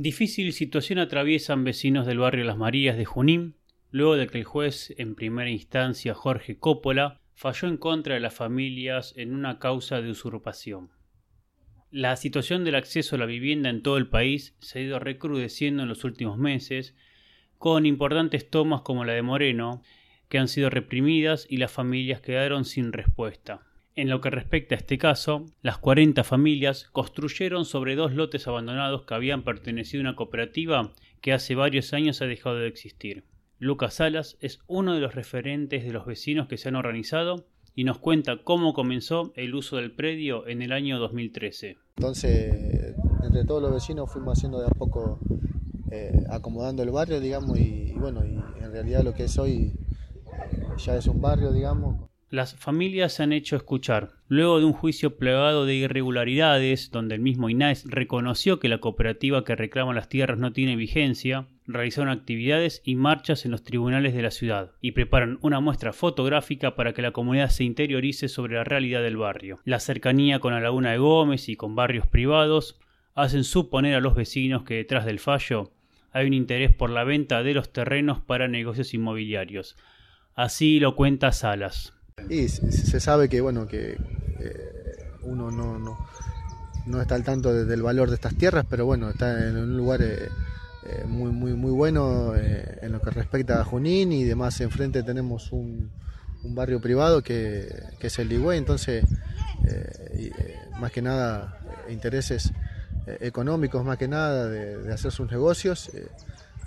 Difícil situación atraviesan vecinos del barrio Las Marías de Junín, luego de que el juez en primera instancia Jorge Coppola falló en contra de las familias en una causa de usurpación. La situación del acceso a la vivienda en todo el país se ha ido recrudeciendo en los últimos meses, con importantes tomas como la de Moreno, que han sido reprimidas y las familias quedaron sin respuesta. En lo que respecta a este caso, las 40 familias construyeron sobre dos lotes abandonados que habían pertenecido a una cooperativa que hace varios años ha dejado de existir. Lucas Salas es uno de los referentes de los vecinos que se han organizado y nos cuenta cómo comenzó el uso del predio en el año 2013. Entonces, entre todos los vecinos fuimos haciendo de a poco, eh, acomodando el barrio, digamos, y, bueno, y en realidad lo que es hoy eh, ya es un barrio, digamos, las familias se han hecho escuchar. Luego de un juicio plagado de irregularidades, donde el mismo INAES reconoció que la cooperativa que reclama las tierras no tiene vigencia, realizaron actividades y marchas en los tribunales de la ciudad y preparan una muestra fotográfica para que la comunidad se interiorice sobre la realidad del barrio. La cercanía con la Laguna de Gómez y con barrios privados hacen suponer a los vecinos que detrás del fallo hay un interés por la venta de los terrenos para negocios inmobiliarios. Así lo cuenta Salas. Y se sabe que, bueno, que eh, uno no, no, no, está al tanto del valor de estas tierras, pero bueno, está en un lugar eh, eh, muy, muy, muy bueno en lo que respecta a Junín y demás. Enfrente tenemos un, un barrio privado que, que, es el Ligüey, entonces más que nada intereses económicos, más que nada de, hacer sus negocios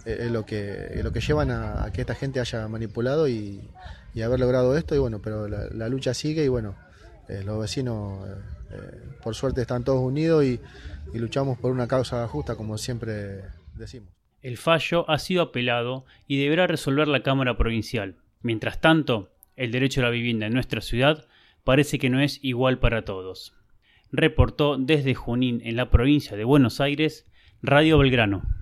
es lo que, lo que llevan a, que esta gente haya manipulado y, y haber logrado esto. Y bueno, pero la, lucha sigue y bueno, eh, los vecinos eh, eh, por suerte están todos unidos y, y luchamos por una causa justa, como siempre decimos. El fallo ha sido apelado y deberá resolver la Cámara Provincial. Mientras tanto, el derecho a la vivienda en nuestra ciudad parece que no es igual para todos. Reportó desde Junín, en la provincia de Buenos Aires, Radio Belgrano.